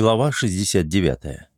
Глава 69.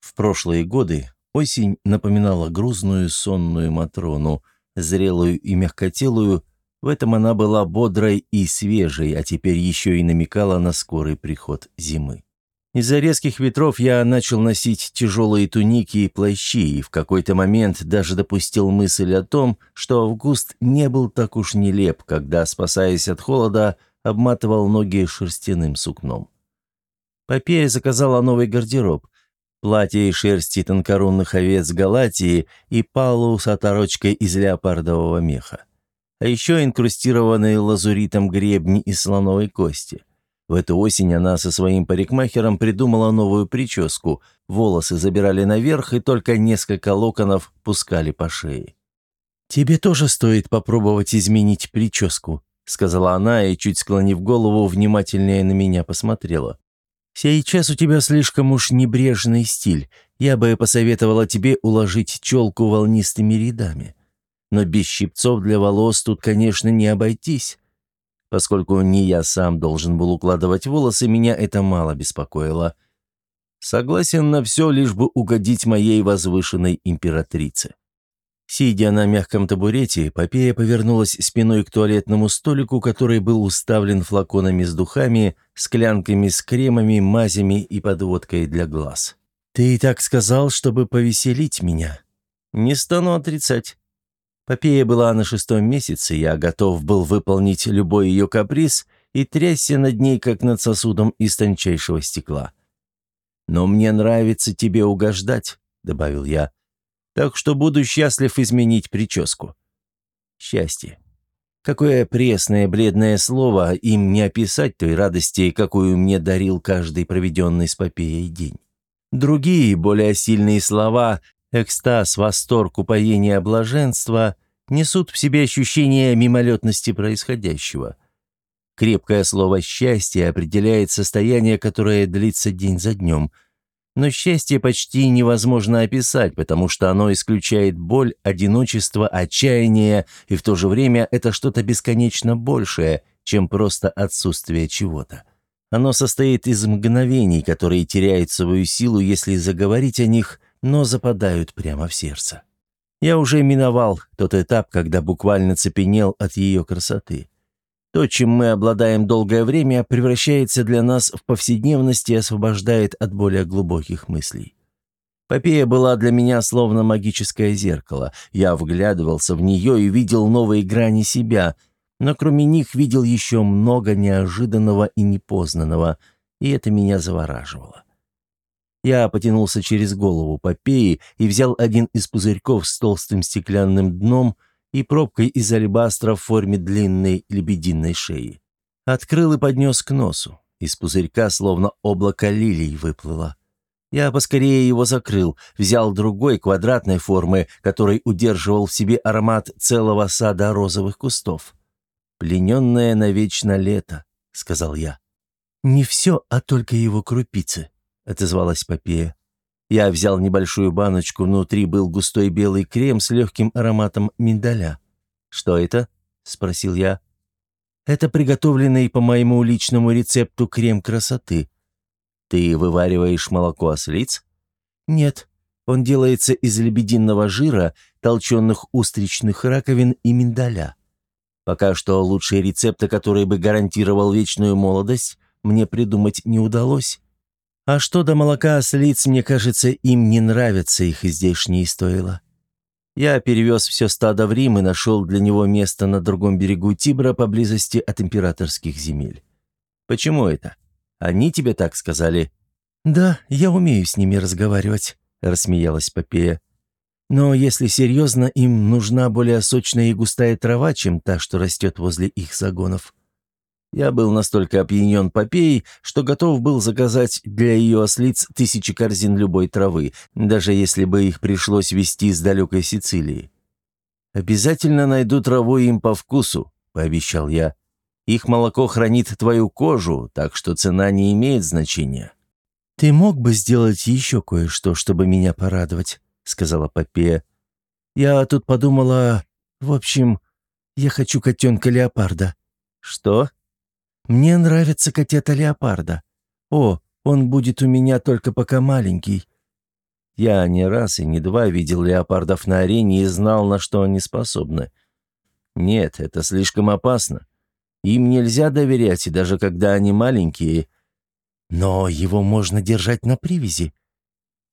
В прошлые годы осень напоминала грузную сонную Матрону, зрелую и мягкотелую, в этом она была бодрой и свежей, а теперь еще и намекала на скорый приход зимы. Из-за резких ветров я начал носить тяжелые туники и плащи, и в какой-то момент даже допустил мысль о том, что Август не был так уж нелеп, когда, спасаясь от холода, обматывал ноги шерстяным сукном. Попея заказала новый гардероб. Платье из шерсти тонкорунных овец Галатии и палу с оторочкой из леопардового меха. А еще инкрустированные лазуритом гребни из слоновой кости. В эту осень она со своим парикмахером придумала новую прическу. Волосы забирали наверх и только несколько локонов пускали по шее. «Тебе тоже стоит попробовать изменить прическу», — сказала она и, чуть склонив голову, внимательнее на меня посмотрела. «Сейчас у тебя слишком уж небрежный стиль. Я бы посоветовала тебе уложить челку волнистыми рядами. Но без щипцов для волос тут, конечно, не обойтись. Поскольку не я сам должен был укладывать волосы, меня это мало беспокоило. Согласен на все, лишь бы угодить моей возвышенной императрице». Сидя на мягком табурете, Попея повернулась спиной к туалетному столику, который был уставлен флаконами с духами, склянками с кремами, мазями и подводкой для глаз. «Ты и так сказал, чтобы повеселить меня». «Не стану отрицать». Попея была на шестом месяце, я готов был выполнить любой ее каприз и трясся над ней, как над сосудом из тончайшего стекла. «Но мне нравится тебе угождать», — добавил я, — так что буду счастлив изменить прическу. Счастье. Какое пресное, бледное слово, им не описать той радости, какую мне дарил каждый проведенный с Попеей день. Другие, более сильные слова экстаз, восторг, упоение, блаженство несут в себе ощущение мимолетности происходящего. Крепкое слово «счастье» определяет состояние, которое длится день за днем – но счастье почти невозможно описать, потому что оно исключает боль, одиночество, отчаяние, и в то же время это что-то бесконечно большее, чем просто отсутствие чего-то. Оно состоит из мгновений, которые теряют свою силу, если заговорить о них, но западают прямо в сердце. Я уже миновал тот этап, когда буквально цепенел от ее красоты. То, чем мы обладаем долгое время, превращается для нас в повседневность и освобождает от более глубоких мыслей. Попея была для меня словно магическое зеркало. Я вглядывался в нее и видел новые грани себя, но кроме них видел еще много неожиданного и непознанного, и это меня завораживало. Я потянулся через голову Попеи и взял один из пузырьков с толстым стеклянным дном – и пробкой из алебастра в форме длинной лебединой шеи. Открыл и поднес к носу. Из пузырька словно облако лилий выплыло. Я поскорее его закрыл, взял другой квадратной формы, который удерживал в себе аромат целого сада розовых кустов. «Плененное навечно лето», — сказал я. «Не все, а только его крупицы», — отозвалась Попея. Я взял небольшую баночку, внутри был густой белый крем с легким ароматом миндаля. «Что это?» – спросил я. «Это приготовленный по моему личному рецепту крем красоты. Ты вывариваешь молоко ослиц?» «Нет, он делается из лебединого жира, толченых устричных раковин и миндаля. Пока что лучший рецепт, который бы гарантировал вечную молодость, мне придумать не удалось. А что до молока ослиц, мне кажется, им не нравится их здешние стойла. Я перевез все стадо в Рим и нашел для него место на другом берегу Тибра поблизости от императорских земель. Почему это? Они тебе так сказали? Да, я умею с ними разговаривать, рассмеялась Попея. Но если серьезно, им нужна более сочная и густая трава, чем та, что растет возле их загонов. Я был настолько опьянен попеей, что готов был заказать для ее ослиц тысячи корзин любой травы, даже если бы их пришлось везти с далекой Сицилии. «Обязательно найду траву им по вкусу», — пообещал я. «Их молоко хранит твою кожу, так что цена не имеет значения». «Ты мог бы сделать еще кое-что, чтобы меня порадовать», — сказала Попея. «Я тут подумала... В общем, я хочу котенка-леопарда». «Что?» Мне нравится котята леопарда. О, Он будет у меня только пока маленький». Я не раз и не два видел леопардов на арене и знал, на что они способны. Нет, это слишком опасно. Им нельзя доверять, и даже когда они маленькие. Но его можно держать на привязи.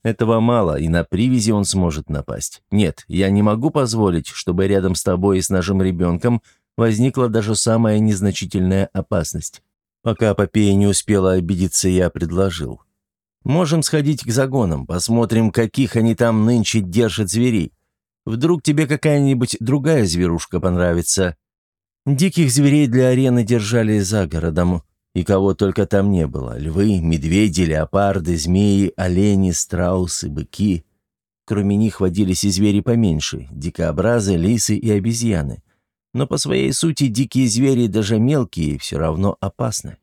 Этого мало, и на привязи он сможет напасть. Нет, я не могу позволить, чтобы рядом с тобой и с нашим ребенком возникла даже самая незначительная опасность. Пока Попея не успела обидеться, я предложил. Можем сходить к загонам, посмотрим, каких они там нынче держат зверей. Вдруг тебе какая-нибудь другая зверушка понравится. Диких зверей для арены держали за городом, и кого только там не было. Львы, медведи, леопарды, змеи, олени, страусы, быки. Кроме них водились и звери поменьше – дикообразы, лисы и обезьяны. Но по своей сути дикие звери, даже мелкие, все равно опасны.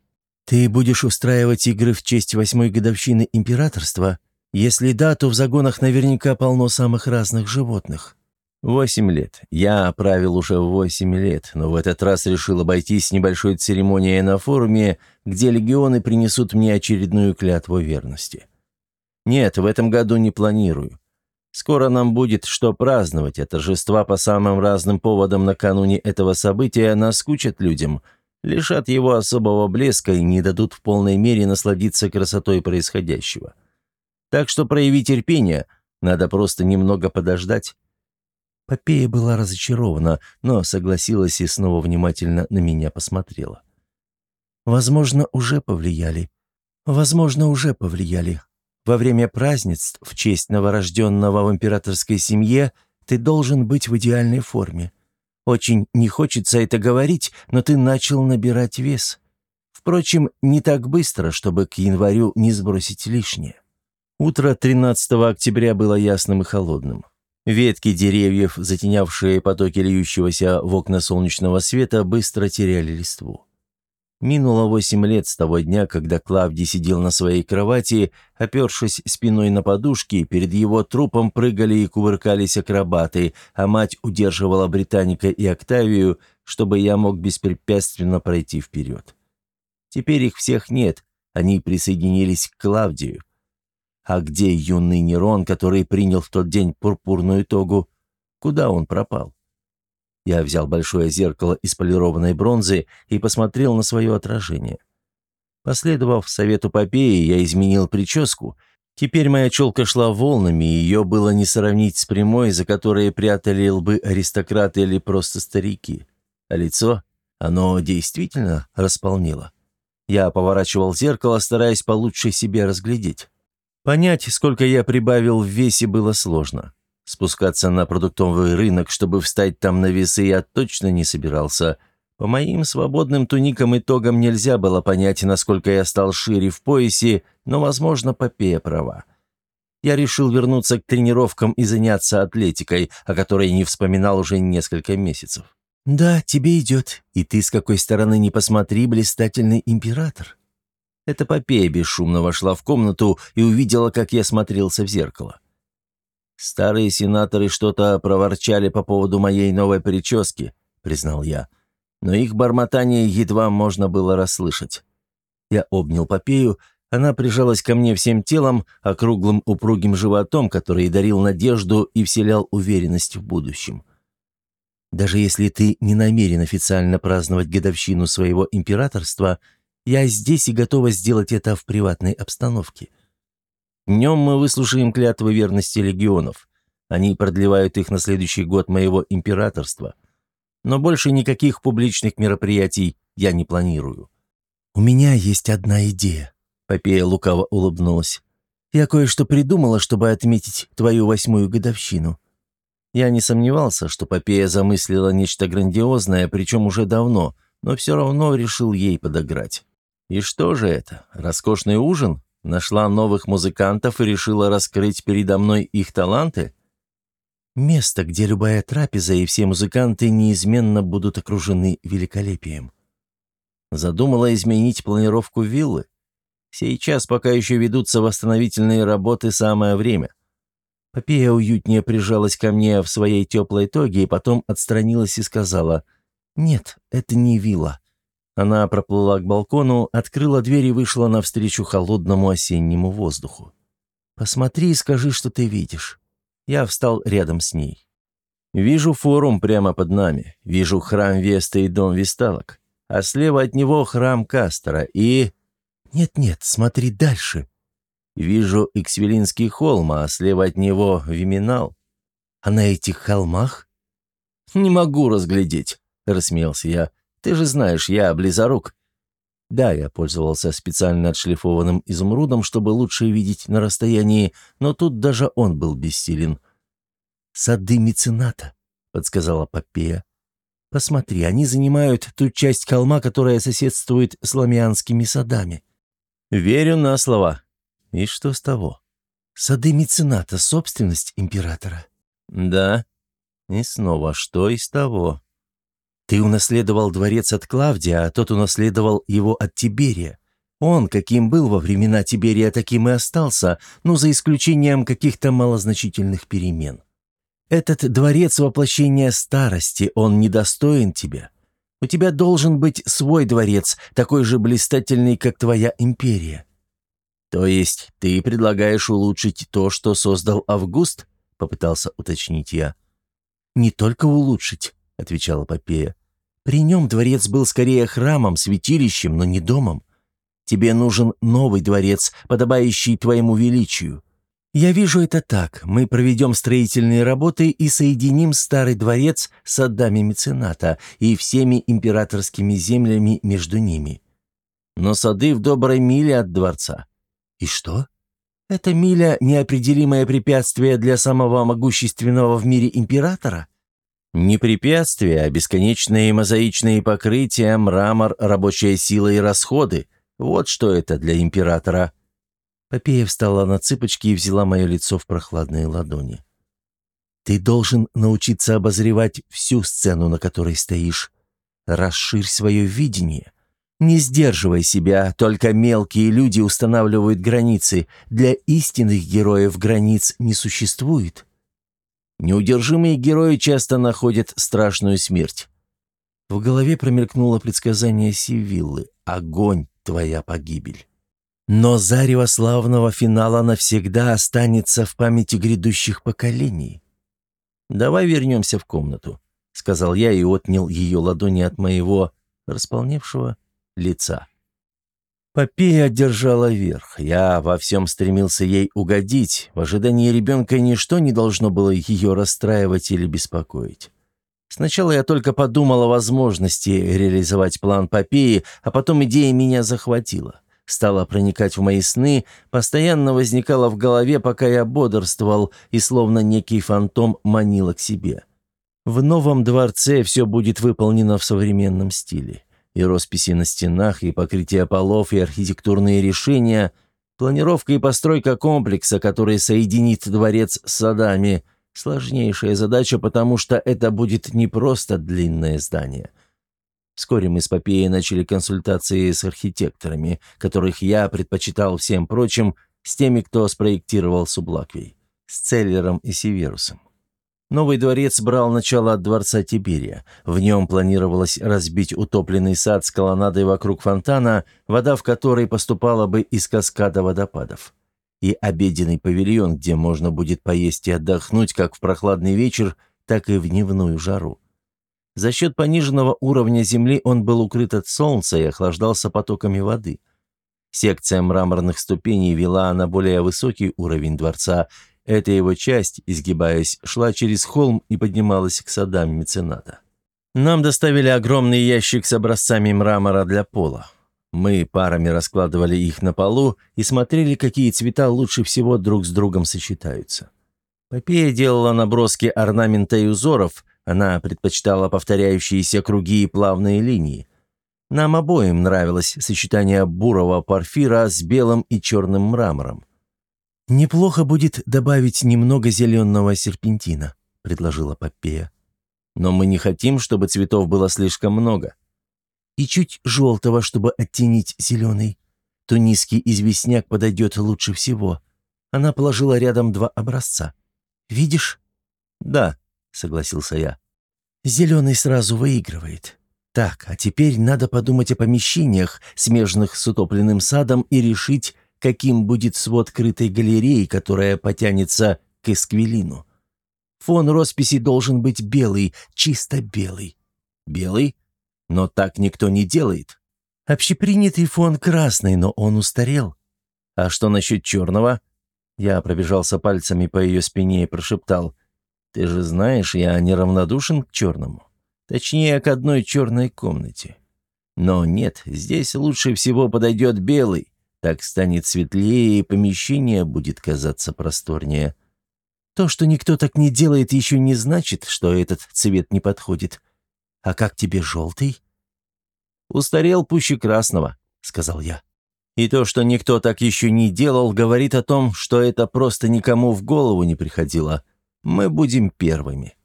«Ты будешь устраивать игры в честь восьмой годовщины императорства? Если да, то в загонах наверняка полно самых разных животных». «Восемь лет. Я правил уже восемь лет, но в этот раз решил обойтись небольшой церемонией на форуме, где легионы принесут мне очередную клятву верности. Нет, в этом году не планирую. Скоро нам будет что праздновать, а торжества по самым разным поводам накануне этого события наскучат людям – лишат его особого блеска и не дадут в полной мере насладиться красотой происходящего. Так что прояви терпение, надо просто немного подождать». Попея была разочарована, но согласилась и снова внимательно на меня посмотрела. «Возможно, уже повлияли. Возможно, уже повлияли. Во время празднеств в честь новорожденного в императорской семье ты должен быть в идеальной форме. Очень не хочется это говорить, но ты начал набирать вес. Впрочем, не так быстро, чтобы к январю не сбросить лишнее. Утро 13 октября было ясным и холодным. Ветки деревьев, затенявшие потоки льющегося в окна солнечного света, быстро теряли листву. Минуло восемь лет с того дня, когда Клавдий сидел на своей кровати, опершись спиной на подушки, перед его трупом прыгали и кувыркались акробаты, а мать удерживала Британика и Октавию, чтобы я мог беспрепятственно пройти вперед. Теперь их всех нет, они присоединились к Клавдию. А где юный Нерон, который принял в тот день пурпурную тогу? Куда он пропал? Я взял большое зеркало из полированной бронзы и посмотрел на свое отражение. Последовав совету Попеи, я изменил прическу. Теперь моя челка шла волнами, и ее было не сравнить с прямой, за которой прятали лбы аристократы или просто старики. А лицо? Оно действительно располнило. Я поворачивал зеркало, стараясь получше себе разглядеть. Понять, сколько я прибавил в весе, было сложно. Спускаться на продуктовый рынок, чтобы встать там на весы, я точно не собирался. По моим свободным туникам и тогам нельзя было понять, насколько я стал шире в поясе, но, возможно, Попея права. Я решил вернуться к тренировкам и заняться атлетикой, о которой не вспоминал уже несколько месяцев. «Да, тебе идет. И ты с какой стороны не посмотри, блистательный император». Эта Попея бесшумно вошла в комнату и увидела, как я смотрелся в зеркало. «Старые сенаторы что-то проворчали по поводу моей новой прически», — признал я. Но их бормотание едва можно было расслышать. Я обнял Попею, она прижалась ко мне всем телом, округлым упругим животом, который дарил надежду и вселял уверенность в будущем. «Даже если ты не намерен официально праздновать годовщину своего императорства, я здесь и готова сделать это в приватной обстановке. Днем мы выслушаем клятвы верности легионов. Они продлевают их на следующий год моего императорства. Но больше никаких публичных мероприятий я не планирую. «У меня есть одна идея», — Попея лукаво улыбнулась. «Я кое-что придумала, чтобы отметить твою восьмую годовщину». Я не сомневался, что Попея замыслила нечто грандиозное, причем уже давно, но все равно решил ей подыграть. И что же это? Роскошный ужин? Нашла новых музыкантов и решила раскрыть передо мной их таланты? Место, где любая трапеза и все музыканты неизменно будут окружены великолепием. Задумала изменить планировку виллы? Сейчас, пока еще ведутся восстановительные работы, самое время. Попея уютнее прижалась ко мне в своей теплой тоге и потом отстранилась и сказала, «Нет, это не вилла. Она проплыла к балкону, открыла дверь и вышла навстречу холодному осеннему воздуху. «Посмотри и скажи, что ты видишь». Я встал рядом с ней. Вижу форум прямо под нами, вижу храм Веста и дом Весталок, а слева от него храм Кастера и... Нет-нет, смотри дальше. Вижу Иксвелинский холм, а слева от него Виминал. А на этих холмах? Не могу разглядеть, рассмеялся я. Ты же знаешь, я близорук. Да, я пользовался специально отшлифованным изумрудом, чтобы лучше видеть на расстоянии, но тут даже он был бессилен. «Сады мецената», — подсказала Попея. «Посмотри, они занимают ту часть холма, которая соседствует с ламианскими садами». «Верю на слова. И что с того?» «Сады мецената — собственность императора». «Да. И снова, что из того?» «Ты унаследовал дворец от Клавдия, а тот унаследовал его от Тиберия. Он, каким был во времена Тиберия, таким и остался, но за исключением каких-то малозначительных перемен. Этот дворец воплощения старости, он недостоин тебя. У тебя должен быть свой дворец, такой же блистательный, как твоя империя. То есть ты предлагаешь улучшить то, что создал Август? Попытался уточнить я. Не только улучшить, отвечала Попея. При нем дворец был скорее храмом, святилищем, но не домом. Тебе нужен новый дворец, подобающий твоему величию. Я вижу это так. Мы проведем строительные работы и соединим старый дворец с садами мецената и всеми императорскими землями между ними. Но сады в доброй миле от дворца. И что? Это миля – неопределимое препятствие для самого могущественного в мире императора? Не препятствие, а бесконечные мозаичные покрытия, мрамор, рабочая сила и расходы. Вот что это для императора – Попея встала на цыпочки и взяла мое лицо в прохладные ладони. «Ты должен научиться обозревать всю сцену, на которой стоишь. Расширь свое видение. Не сдерживай себя, только мелкие люди устанавливают границы. Для истинных героев границ не существует. Неудержимые герои часто находят страшную смерть». В голове промелькнуло предсказание Сивиллы «Огонь, твоя погибель». Но зарево славного финала навсегда останется в памяти грядущих поколений. «Давай вернемся в комнату», — сказал я и отнял ее ладони от моего располневшего лица. Попея держала верх. Я во всем стремился ей угодить. В ожидании ребенка ничто не должно было ее расстраивать или беспокоить. Сначала я только подумал о возможности реализовать план Попеи, а потом идея меня захватила стала проникать в мои сны, постоянно возникала в голове, пока я бодрствовал, и словно некий фантом манила к себе. В новом дворце все будет выполнено в современном стиле. И росписи на стенах, и покрытие полов, и архитектурные решения, планировка и постройка комплекса, который соединит дворец с садами – сложнейшая задача, потому что это будет не просто длинное здание – Вскоре мы с Попеей начали консультации с архитекторами, которых я предпочитал всем прочим, с теми, кто спроектировал Сублаквий, с Целлером и Северусом. Новый дворец брал начало от дворца Тиберия. В нем планировалось разбить утопленный сад с колоннадой вокруг фонтана, вода в которой поступала бы из каскада водопадов. И обеденный павильон, где можно будет поесть и отдохнуть как в прохладный вечер, так и в дневную жару. За счет пониженного уровня земли он был укрыт от солнца и охлаждался потоками воды. Секция мраморных ступеней вела на более высокий уровень дворца. Эта его часть, изгибаясь, шла через холм и поднималась к садам мецената. Нам доставили огромный ящик с образцами мрамора для пола. Мы парами раскладывали их на полу и смотрели, какие цвета лучше всего друг с другом сочетаются. Попея делала наброски орнамента и узоров, она предпочитала повторяющиеся круги и плавные линии. Нам обоим нравилось сочетание бурого порфира с белым и черным мрамором. «Неплохо будет добавить немного зеленого серпентина», — предложила Попея. «Но мы не хотим, чтобы цветов было слишком много. И чуть желтого, чтобы оттенить зеленый. Тунисский известняк подойдет лучше всего». Она положила рядом два образца. «Видишь?» «Да», — согласился я. «Зеленый сразу выигрывает. Так, а теперь надо подумать о помещениях, смежных с утопленным садом, и решить, каким будет свод крытой галереи, которая потянется к эсквилину. Фон росписи должен быть белый, чисто белый. Белый? Но так никто не делает. Общепринятый фон красный, но он устарел. А что насчет черного? Я пробежался пальцами по ее спине и прошептал. «Ты же знаешь, я неравнодушен к черному. Точнее, к одной черной комнате. Но нет, здесь лучше всего подойдет белый. Так станет светлее, и помещение будет казаться просторнее. То, что никто так не делает, еще не значит, что этот цвет не подходит. А как тебе желтый?» «Устарел пуще красного», — сказал я. «И то, что никто так еще не делал, говорит о том, что это просто никому в голову не приходило. Мы будем первыми».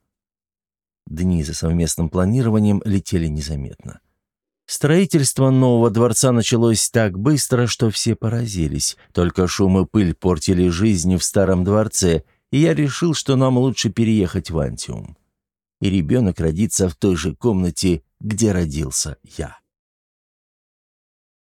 Дни за совместным планированием летели незаметно. Строительство нового дворца началось так быстро, что все поразились. Только шум и пыль портили жизнь в старом дворце, и я решил, что нам лучше переехать в Антиум. И ребенок родится в той же комнате, где родился я.